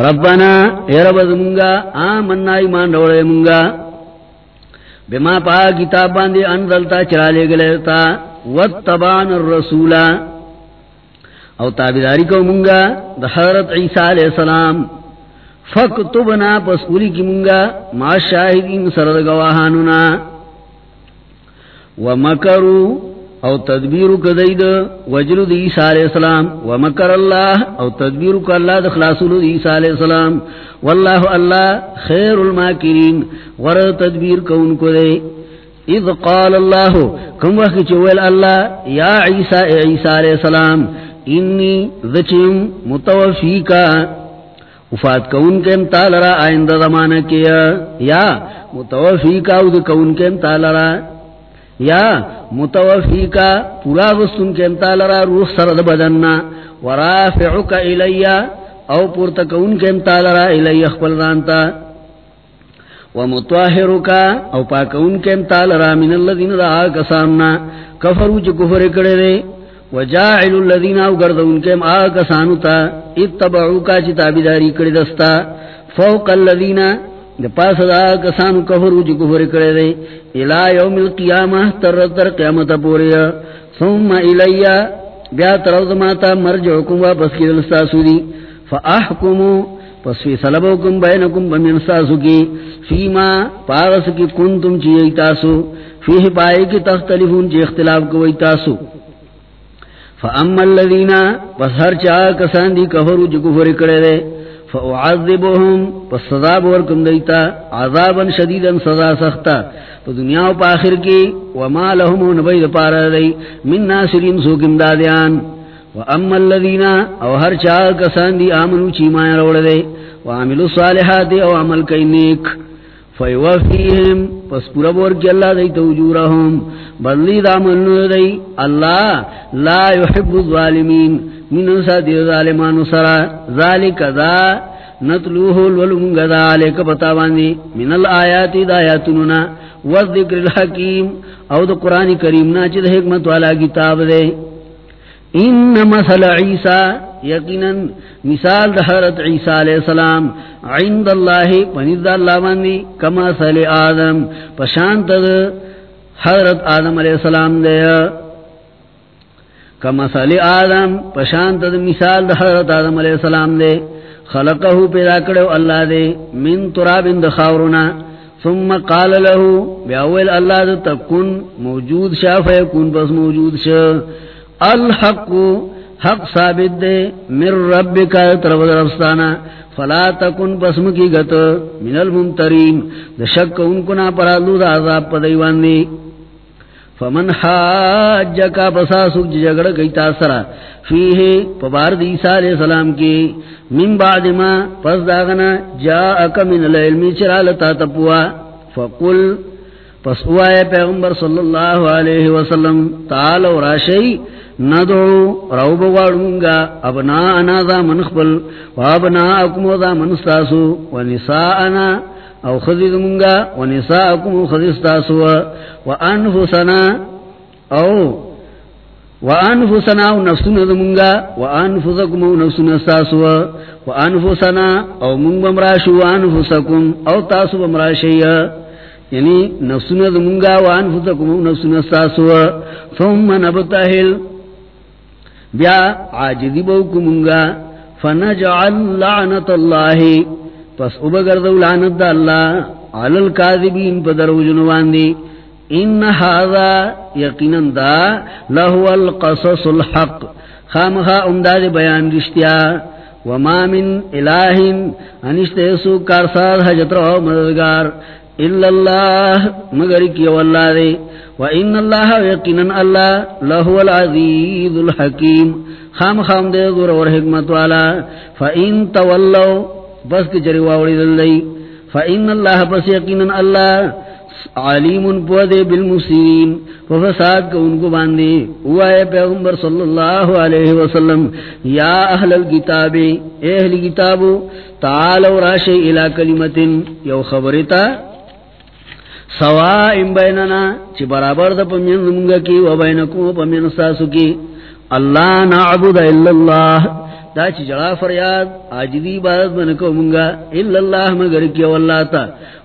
ربنا، اے رب زمونگا آمنا ایمان روڑے منگا. بما پا کتاب باندی انزلتا چرالے گلے تا. واتبان الرسولا او تابداری کو منگا دا حضرت عیسیٰ علیہ السلام. فکتبنا پس اولی کی منگا ما شاہدین سرد گواہانونا ومکرو او تدبیر کدید وجل دی عیسیٰ علیہ السلام. ومکر اللہ او تدبیر کا اللہ دخلاصول دی عیسیٰ علیہ السلام. واللہ اللہ خیر الماکرین. ورد تدبیر کون کو دے. اذ قال اللہ، کم وقت چویل اللہ، یا عیسیٰ، اے عیسیٰ علیہ السلام، انی ذچم متوفی کا وفات کون کے امتال را آئندہ زمانہ کیا یا متوفی کا ود کون کے امتال را یا متوفی کا پورا غستن کے امتال را روح سرد بدننا۔ ورافعک الیا او پورتا کون کے امتال را الی اخبر دانتا ومتواہرک او پاکون کے امتال را من اللذین دا آگا سامنا. کفرو چی کفر کڑے دے. وجاعل اللذین او الذين اوغردون كم اكسانو تا. اتبعوا کا چتابداری کڑی دستا. فوق الذين د پاس دا کسانو کفرو جو کفر کڑے دے. الى يوم القيامه تر تر قیامت پوریا ثم الیا بیا ترود ماتا مرجعکم واپس کی دلستا سودی. فاحکمو پس فی صلبوکم بینکم بمین ساسو کی. فیما پاغس کی کنتم چیئی تاسو، فیہ پائے کی تختلفون چی اختلاف کوئی تاسو۔ فاما الذين بصر چا کسان دی کفرو جو کفر کرے دے فاعذبهم پس سزا ورکم دیتا، عذابا شدیدا سزا سختا۔ تو دنیا و آخر کی، وما لهم نبید پارا دی، من ناصرین سوکم دادیان واما الذين او هر چا کسان دی آمنو چیمائے روڑ دے، وعملوا صالحات او عمل کئی نیک۔ فیوفیہم پس پورا بور کی اللہ دی توجورہم بدلی دا منو دی اللہ لا یحب الظالمین۔ من انسا دی ظالمان سرا۔ ذالک دا نتلوہ الولمگ دا علیک پتا باندی۔ من الآیات دا آیاتننا والذکر الحکیم۔ او دا قرآن کریمنا چید حکمت والا کتاب دے۔ ان مثل عیسیٰ یقینا مثال حضرت عیسیٰ علیہ السلام عند اللہ پنید اللہ باندی، کما صلی آدم. پشانت حضرت آدم علیہ السلام دے. کما صلی آدم، پشانت مثال حضرت آدم علیہ السلام دے. خلقہو پیدا کرو اللہ دے، من تراب دخاورنا ثم قال له بیاول اللہ دے تکن موجود شا فیکن پس موجود شا الحق حق ثابت دے، من رب کا طرف درفستانا فلا تکن پسم کی گت من الممترین دا شک ان کو نا پرادلو دا عذاب پا دیوان دی۔ فمن حاج کا پسا پساسک جی جگڑ گئی تاثرہ فیہ پبار دی عیسیٰ علیہ السلام کی۔ من بعد ما پس داغنا جاءک من العلمی چرالتا تپوا۔ فقل، پس اوائے پیغمبر صلی اللہ علیہ وسلم تعالو راشی ندعو رو بغارونگا ابناءنا دا منخبل و ابناءکم دا منستاسو و نساءنا او خذید منگا و نساءکم و خذستاسو و انفسنا او و انفسنا او نفسنا دا منگا و انفسکم او نفسنا استاسو و انفسنا او منگ بمراشو و انفسکم او تاسو بمراشی یعنی نفسنا دا منگا و انفسکم او نفسنا استاسو، ثم نبتہل بیا عاجزی بوکو منگا فنجعل لعنت اللہ پس ابگردو لعنت دا اللہ علی الكاذبین پا درو جنوان دی ان هذا یقینا دا لہو القصص الحق. خامخا امداد بیان رشتیا وما من الہ انشتیسو کارساد حجت رو مددگار. اللہ مگر کیو اللہ دے وان اللہ یقینا اللہ لہو العزیز الحکیم خام خام دے دور اور حکمت والا فان تولوا، بس کہ جری واوڑی دلئی فان اللہ پس یقینا اللہ علیم پودے بالمسلمین وفساد کو ان کو باندے ہوا ہے پیغمبر صلی اللہ علیہ وسلم، یا اہل الكتاب، اے اہل کتاب تعالوا راشی الى کلمت یو خبرتا سوا ام بیننا، چی برابر دا پمین منگا کی، و بینکو پمین ساسو کی. اللہ نعبد الا اللہ. دا چی جڑا فریاد آجدی عبادت بنکو منگا، الا اللہ مگر کی واللہ تا.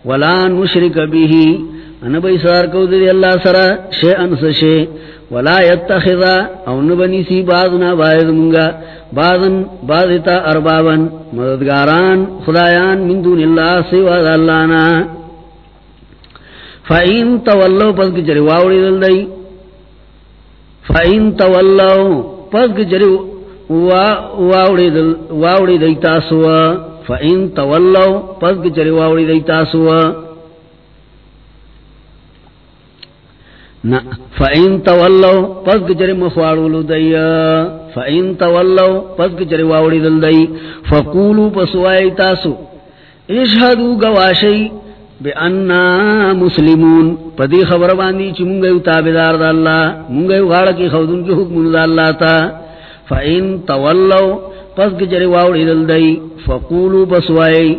ولا نشرک بیہی انا بای سار کو دی اللہ سرا شیئن سشے ولا يتخذا او نبنی سی بعضنا بعض منگا. بعضن بعضتا اربابا مددگاران، خدایان من دون اللہ سوا دالانا فَإِن تَوَلَّوْ پس کی جری واوڑی دل دئی فَإِن تَوَلَّوْ پس کی جری واوڑی دل واوڑی دئی تاسوا فَإِن تَوَلَّوْ پس کی جری واوڑی دئی تاسوا فَإِن تَوَلَّوْ پس کی جری مخواڑولو دئی فَإِن تَوَلَّوْ پس کی جری واوڑی دل دئی فَقُولُوا پسوائی تاسو۔ اشہدو گواشی بے انا مسلمون پدی خبر باندی چی منگیو تابدار دا اللہ منگیو غاڑا کی خودن کی حکم دا اللہ تا. فَإِن تَوَلَّوْ، پس کی جری واوڑی دل دئی فَقُولُوا بسوائی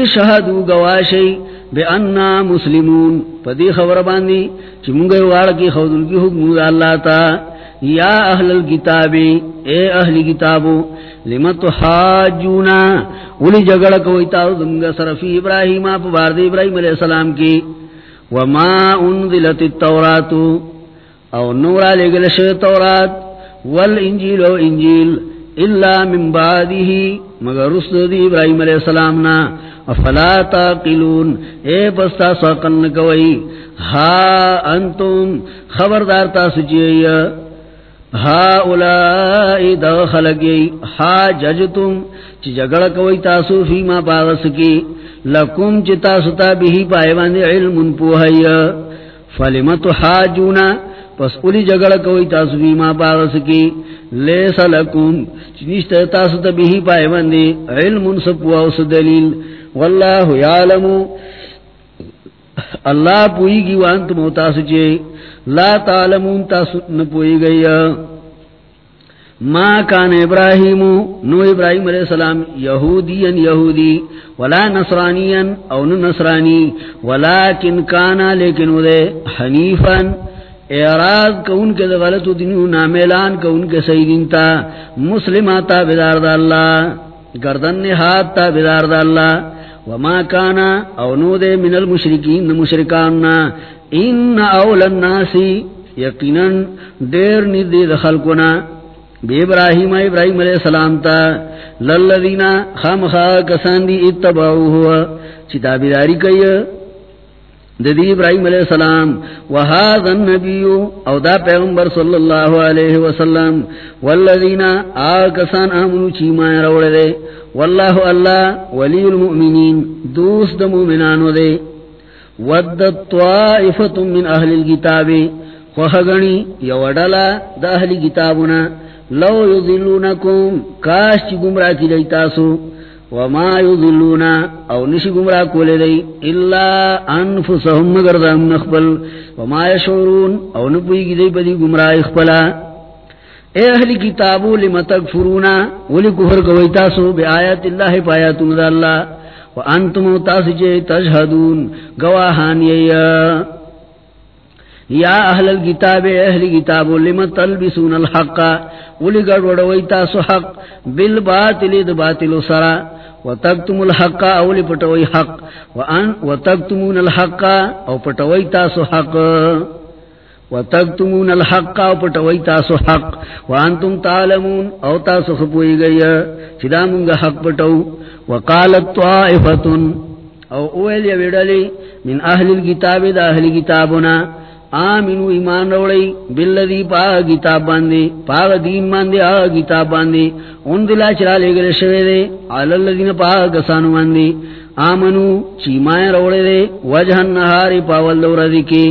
اشہدو گواشی بے انا مسلمون پدی خبر باندی چی منگیو غاڑا کی خودن کی حکم دا اللہ تا. یا اہل الكتاب اے اہل کتابو لمت حاجونا ولی جگڑ کوئی تاو دنگا صرفی ابراہیم آپ بارد ابراہیم علیہ السلام کی. وما انزلت التوراتو او نورا لگل شو تورات. والانجیل و انجیل الا من بعده، مگر رسل دی ابراہیم علیہ السلامنا افلا تاقلون؟ اے پستا ساقن کوئی. ہا انتم، خبردار تاسجیئی ہا اولائی دا خلقی ہا ججتم چی جگڑ کوئی تاسو فی ما پاغس کی، لکم چی تاسو تا بھی پائے باندے علم پوہی۔ فلمت حاجونا پس اولی جگڑ کوئی تاسو فی ما پاغس کی۔ لیس لکم، چی نشت تاسو تا بھی پائے باندے علم سپوہ اس دلیل۔ واللہ یعلمو اللہ پوئی گی وانت موتاس چے لا تعلمون تاس نپوئی گئی۔ ما کان ابراہیم، نو ابراہیم علیہ السلام یہودیا یہودی، ولا نصرانیا او نصرانی۔ ولیکن کانا، لیکن ودے حنیفا۔ اعراض کون کے غلط دنیو، نامیلان کون کے صحیح سیدین تا۔ مسلماتا بدار دا اللہ، گردن نحاد تا بدار دا اللہ۔ وما کانا او نو دے من المشرکین مشرکاننا ان اول الناس یقینا دیر ندی دخل کنا بی ابراہیم ابراہیم علیہ السلام تا للذین خامخا کسان دی اتباعو ہوا چی کئی ددی ابراہیم علیہ السلام وہاد النبی او دا پیغمبر صلی اللہ علیہ وسلم والذین آکسان آمنو چی مائر روڑے دے واللہ اللہ ولی المؤمنین، دوست مومنانو دے ودت طائفت من اہل الكتاب خوخگنی یوڑلا دا اہل کتابنا لو یذلونکم، کاش چی گمراہ کی لیتاسو وما یذلونا او نشی گمراہ کولے دی الا انفسهم مگر دام نخبل. وما یشعرون او نپوئی کی دی بدی گمراہ اخبلا اے اہلی کتابو لما تکفرونا ولی کفر کوئیتاسو بی آیات اللہ پایاتون دا اللہ وانتم تاسجے تشہدون گواہان یا. یا اہل الكتاب اہل کتاب لما تلبسون الحق؟ ولی گڑ وڑوئی تاسو حق. بالباطل، د باطل سرا وتکتم الحق، اولی پٹوئی حق. وان وتکتمون الحق، او پٹوئی تاسو حق. وتکتمون الحق، او پٹوئی تاسو حق. وانتم تعلمون، او تاسو خپوئی گئی. چدا منگا حق پٹو. وقالت طائفت او اویل یا ویڈلی، من اہل الكتاب دا اہل کتابنا آمینو ایمان روڑی باللذی پا کتاب باندے پا دین باندے آ کتاب باندے، ان دلا چرا لے گلے شوے دے علالذین پا کسانو باندے۔ آمنو چیمائے روڑے دے، وجہ النہاری پاول دور ذکی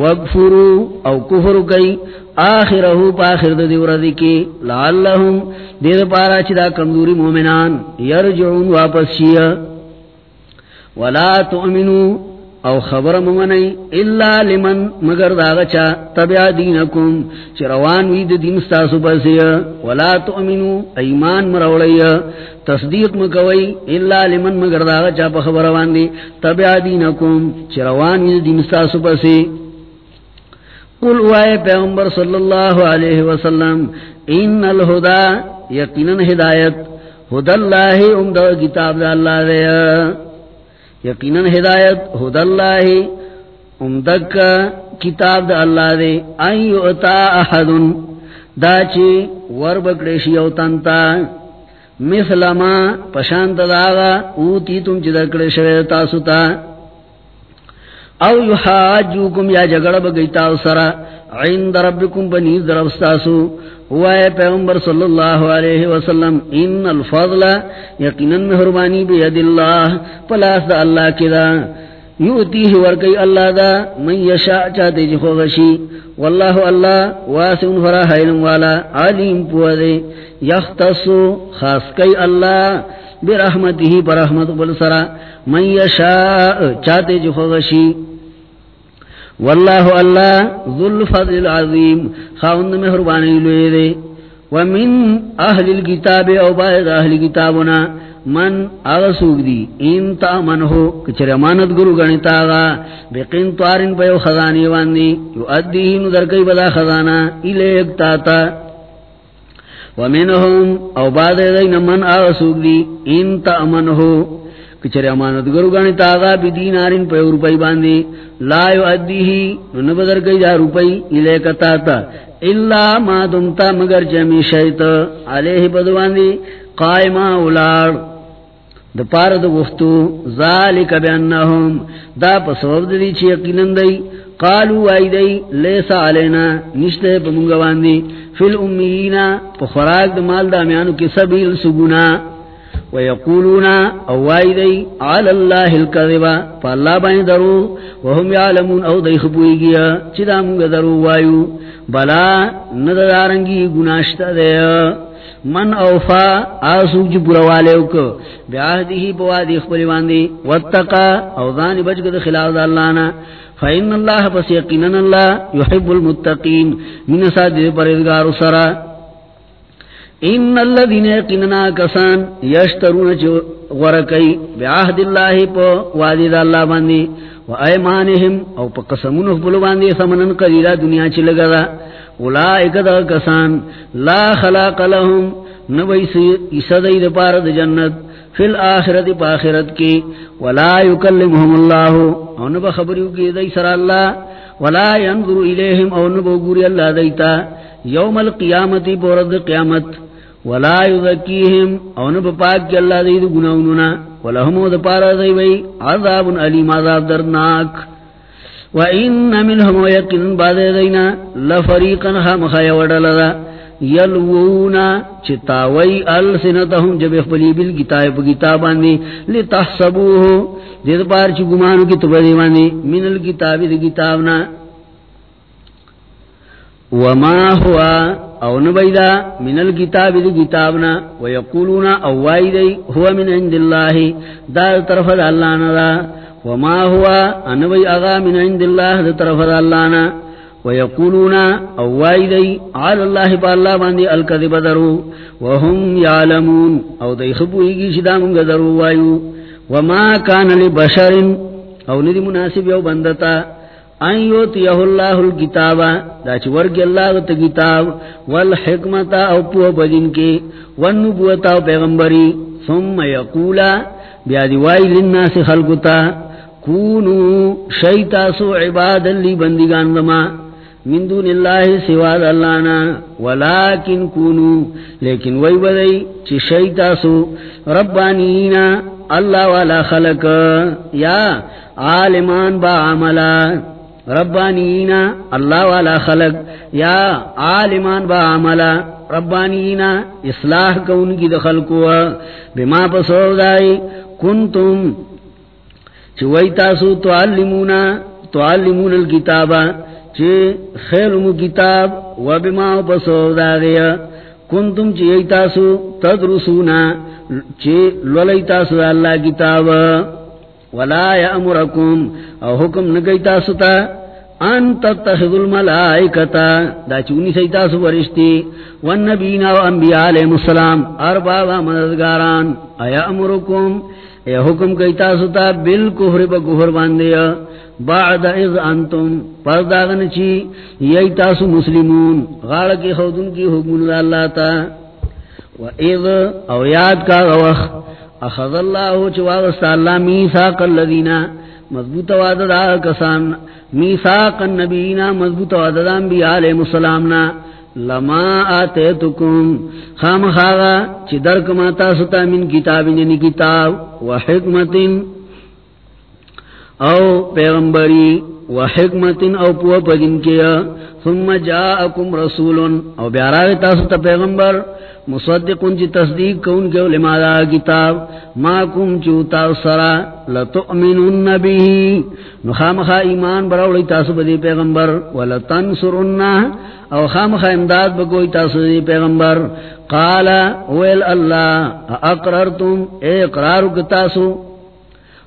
وگفرو او کفر کئی، آخرہو پا آخر دے دور ذکی لعلہم دید پارا چدا کمدوری مومنان، یرجعون واپس شیئ ولا تؤمنو او خبر ممنی الا لمن مگر داغچا تبع دینکم چروان وید دین ستاسو پسی، ولا تؤمنو، ایمان مروڑی، تصدیق مکوئی الا لمن مگر داغچا پا خبر واندی تبع دینکم چروان وید دین ستاسو پسی۔ قل اوائے پیغمبر صلی اللہ علیہ وسلم، ان الہدا یقینا ہدایت ہد اللہ امدہ کتاب دا اللہ دیا یقینا ہدایت ہد اللہ امدک کتاب دا اللہ دے۔ ایو اتا احدن۔ دا چی ور بکڑیشی او تنتا مثل ما پشانت داغا اوتی تم چی درکڑی شوی تاسو تا۔ او یحاجوکم یا جگڑ بگیتا سرا۔ عند ربکم بنیز درفستاسو وائے پیغمبر صلی اللہ علیہ وسلم، ان الفضل یقینا مہربانی بید اللہ، پلاس دا اللہ کی دا یوتیہ ورکی اللہ دا، من یشاء چاہتے جی خوغشی واللہ اللہ واسع فرا حیلم والا، علیم پوزے یختصو خاص کئی اللہ برحمتی برحمته برحمت بلسرا من یشاء چاہتے جی خوغشی واللہ اللہ ذو الفضل العظیم، خاوند مہربانی لوئے دے. ومن اہل الكتاب، او باید اہل کتابنا، من اغسوگ دی انتا من ہو کچر امانت گرو گنتا آغا، بقین توارن پیو خزانی واندی، یو ادیہی ندر کئی بدا خزانا الیک تاتا ومنهم او بعد دین من اغسوگ دی انتا من ہو. کچر امانت گرو گانی تاغا بی دینارین پہ روپئی باندی لا یو ادیہی نو بدر کئی جا روپئی الے کتاتا اللہ ما دمتا مگر جمی شیط۔ علیہ بدواندی قائمہ اولار۔ دا پار دا گفتو، ذالک بی دا پسوب دی چی یقینن دی۔ قالو آئی دی لیسا علینا نشتے پا منگواندی فی الامیینا پا خراک دا مال دا میانو کی سبیل سگونا۔ ويقولون اوائدي على الله الكذبا فالله بين درو وهم يعلمون او دي خبوئيگيا چدا مونگ درو وایو. بلا ندارنگی گناشتا دیا. من اوفا آسو جی بروالیو کو بیاہدی ہی بوادی اخبری واندی واتقا او ذانی بچ خلاف دا اللہ نا. فإن الله پس یقینن اللہ يحب المتقین. من سادی پریدگار سرا. ان الذين يقيننا كسان يشترون غرقي بعهد الله پو وادي الله باندي وايمانهم او قسمون بل باندي ثمنن قليلا دنیا چ لگا اولئک ذا کسان لا خلاق لهم نبیس اسدید پارد جنت فی الاخرت پاخرت کی. ولا یکلمهم اللہ او نبا خبریو کی دی سر اللہ. ولا ينظر الیہم او نبا گوری اللہ دیتا. یوم القیامتی پورد قیامت. ولا یذکیہم او نبا پاک کی اللہ دید گناوننا ولہمو دا پارا دی وی، عذاب علیم عذاب درناک وَإِنَّ مِنْهُمْ وَيَقِنٌ بَعْدَ دَيْنَا لَفَرِيقًا هَمْ خَيَوَدَ یلوونا چتاوی السنتهم جب اخبری بالکتاب کتابانی لتحسبوه. دید پار چی گمانو کی تبا تبدیوانی من الکتاب دی کتابنا وما ہوا او نبیدا من الكتاب دی کتابنا ویقولون اوائی دی ہوا من عند اللہ، دا طرف دا اللہ ندا وما ہوا انبی اغا من عند اللہ دا طرف دا اللہ نا. ویقولون اوائی دی عال اللہ پا اللہ باندی الكذب درو. وهم یعلمون، او دی خبوئی گی شدا منگ درو وایو. وما کان لبشر او ندی مناسب یو بندتا. ان یوتیہ اللہ الكتابا دا چی ورگی اللہ تا کتاب والحکمتا او پو بدن کے والنبوتا او پیغمبری، ثم یقولا بیادی وائی لنناس خلقتا، کونو شیطاسو عبادا لی بندگان دما، من دون اللہ سواد اللہنا ولیکن کونو، لیکن وی بدئی چی شیطاسو ربانینا، اللہ والا خلق، یا عالمان با عملا۔ ربانینا، اللہ والا خلق، یا عالمان با عملا ربانینا، اصلاح کو ان کی دخل کو بما پسو دائی، کنتم، چوئی تاسو تعلمونا، تعلمون الكتابا چی خیلمو کتاب، و بما پسو دائی کنتم چی تاسو تدرسونا، چی لولی تاسو اللہ کتاب ولا یامرکم او حکم نگئی تاسو تا ان تتخذ الملائکتا دا چونی سی تاسو ورشتی والنبین و انبیاء علیہ السلام اربابا مددگاران، ایا امرکم؟ اے حکم کئی تاسو تا بالکفر با کفر بعد اذ انتم پرداغن چی یئی تاسو مسلمون، غاڑ کی خودن کی حکم اللہ تا و اذ، او یاد کا غوخ اخذ اللہ چواغست اللہ میساق اللذین مضبوط وعدہ دا کسان، میثاق النبینا مضبوط وعدہ دا انبیاء علیہ السلامنا لما آتیتکم۔ خام خاغا چی درک ماتا ستا من کتاب یعنی کتاب و حکمت او پیغمبری و حکمت او پو پدن کیا۔ ثم جاءکم رسول او بیاراغ تاسو تا پیغمبر مصدقون چی تصدیق کون کے لما دا کتاب، ما کم چوتا سرا لتؤمنون نبی نخامخا ایمان براولی تاسو بدی پیغمبر ولتنصرن او خامخا امداد بگوی تاسو بدی پیغمبر۔ قال ویل اللہ اقررتم اے اقرارو کتاسو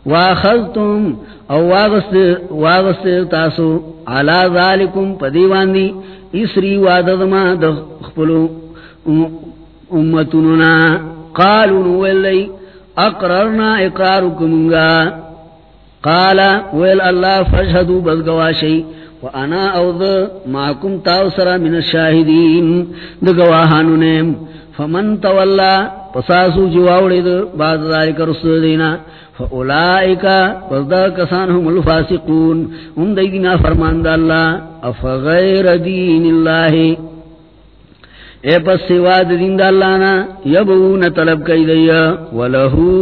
واخذتم، او واغست واغست تاسو۔ علا ذالکم پدیوان دی اسری وعدد ما دخپلو امتننا قالوا نولی اقررنا اقرارکمنگا قالا ویل اللہ فشہدو بزگواشی وانا او ذا معکم تاوسرا من الشاہدین دگواہانو نیم. فمن تولا پساسو جواوڑی دا بعد ذالک رسول دینا. فاولائکا پسدا کسان هم الفاسقون. ان دینا فرمان دا اللہ افغیر دین اللہ؟ اے پس سوا دین دا اللہ نا یبون طلب کئی دیا ولہو،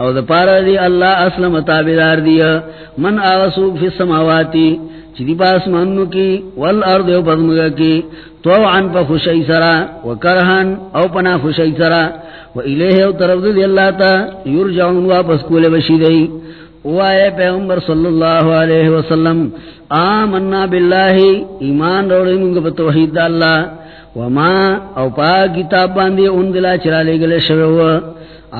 او دا پارا دی اللہ اسلم تابدار دیا من آغسوک فی السماواتی، چی دی پاس منو کی والارد او پدمگا کی توعن پا خوشی سرا وکرہن او پنا خوشی سرا، و الیہ او طرف دی اللہ تا، یرجعون واپس کول بشی دی۔ وائے پیغمبر صلی اللہ علیہ وسلم، آمنا باللہ، ایمان روڑی منگا بتوحید دا اللہ وما او پا کتاب باندی اندلا چرا لے گلے شویو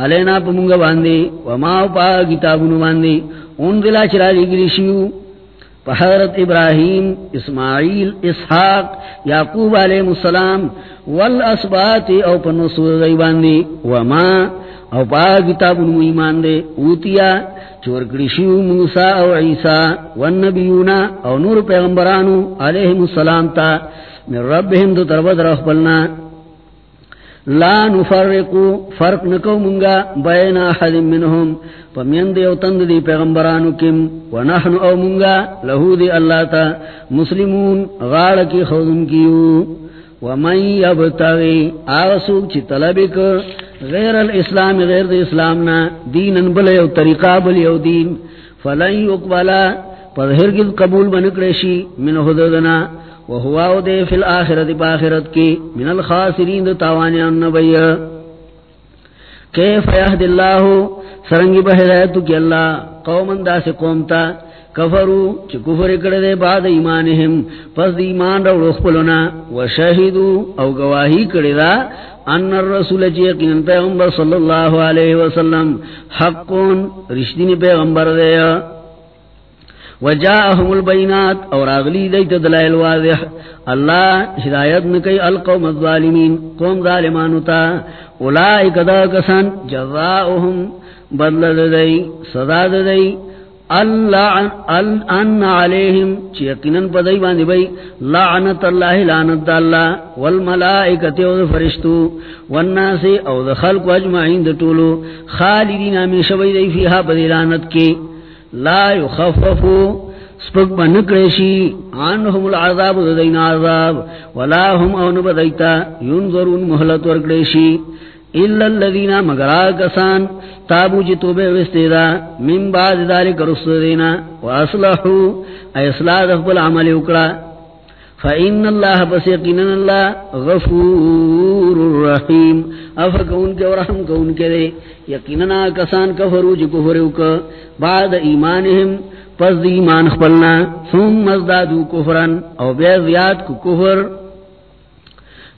علینا پا منگا باندی وما او پا کتابونو باندی اندلا چرا لے گلے شیو پا حضرت ابراہیم، اسماعیل، اسحاق، یعقوب علیہ السلام والاسبات او پا نصور دی باندی وما او پا کتابونو ایمان دے۔ اوتیا چورکڑی شیو موسیٰ او عیسیٰ والنبیونا او نور پیغمبرانو علیہ السلام تا من ربهم دو تربت رخبلنا لا نفرقو، فرق نکو منگا بین احد منهم. پمین دی تند دی پیغمبرانو کم. ونحن او منگا لہو دی اللہ تا. مسلمون غاڑ کی خوضن کیو. ومن یبتغی آغسوک چی طلبک غیر الاسلام، غیر دی اسلامنا. دینن بلی او طریقہ بلی او دین. فلن یقبلا، پر ہرگز قبول بنکڑشی من حدودنا. وهو دے فی الاخرت باخرت کی من الخاسرین دو تاوانیان نبی کیف یهد اللہ سرنگی بہدایتو کی اللہ قومن دا سے قومتا کفرو چی کفر کردے بعد ایمانہم پس دی ایمان رو رخپلونا وشہدو او گواہی کردہ ان الرسول چی یقین پیغمبر صلی اللہ علیہ وسلم حقون رشدین پیغمبر دے. وجاءهم البینات اور اغلی دیت دلائل واضح. اللہ ہدایت نکی القوم الظالمین، قوم ظالمانتا اولائک دا کسان، جزاؤهم بدل دی صدا دی. ان علیہم، چی یقیناً پدائی باندی بئی لعنت اللہ لعنت اللہ. والملائکت، او دا فرشتو. والناس، او دا خلق اجمعین دا طولو خالدین آمی شبئی دی فیہا پدی لعنت کی. لا يخففو سپک بنکڑیشی عنہم العذاب ددین عذاب. ولا هم اون بدیتا ينظرون محلت ورکڑیشی الا الذين مگر آکسان تابو جی توبے وستیدا من بعد ذلك رسل دینا. واصلحو اصلاح دخبل عمل اکڑا. فإن الله بس يقينا الله غفور رحيم افكون کے ورحم کون کے دے۔ یقینا کسان کفرو جو کفرو کا بعد ایمانهم پس دی ایمان خپلنا، ثم مزدادو کفرن، او بے زیاد کو کفر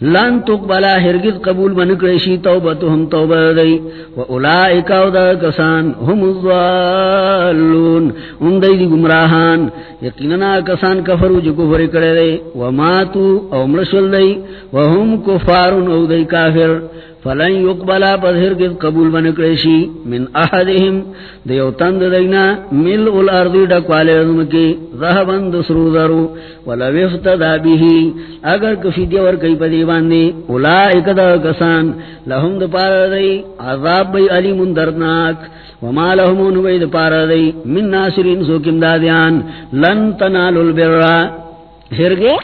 لن تقبلا ہرگز قبول من کرشی توبتهم توبہ دی. و اولائک او دا کسان هم الظالون ان دی دی گمراہان. یقیننا کسان کفرو جو کفر کرے دی. و ماتو او مرشل دی. و هم کفارون او دی کافر. فلن يقبل بظهر قد قبول بنکریشی من احدهم دیو تند دینا، مل الارض ڈکوال ازمکی ذہبن دسرو ذرو ولو افتدا بیہی اگر کفی دیور کئی پدی باندی اولائک دا کسان. لهم دا پارا دی، عذاب بی علی مندرناک وما لهم نبی دا پارا دی. من ناصرین سوکم دادیان. لن تنالو البرا ہرگے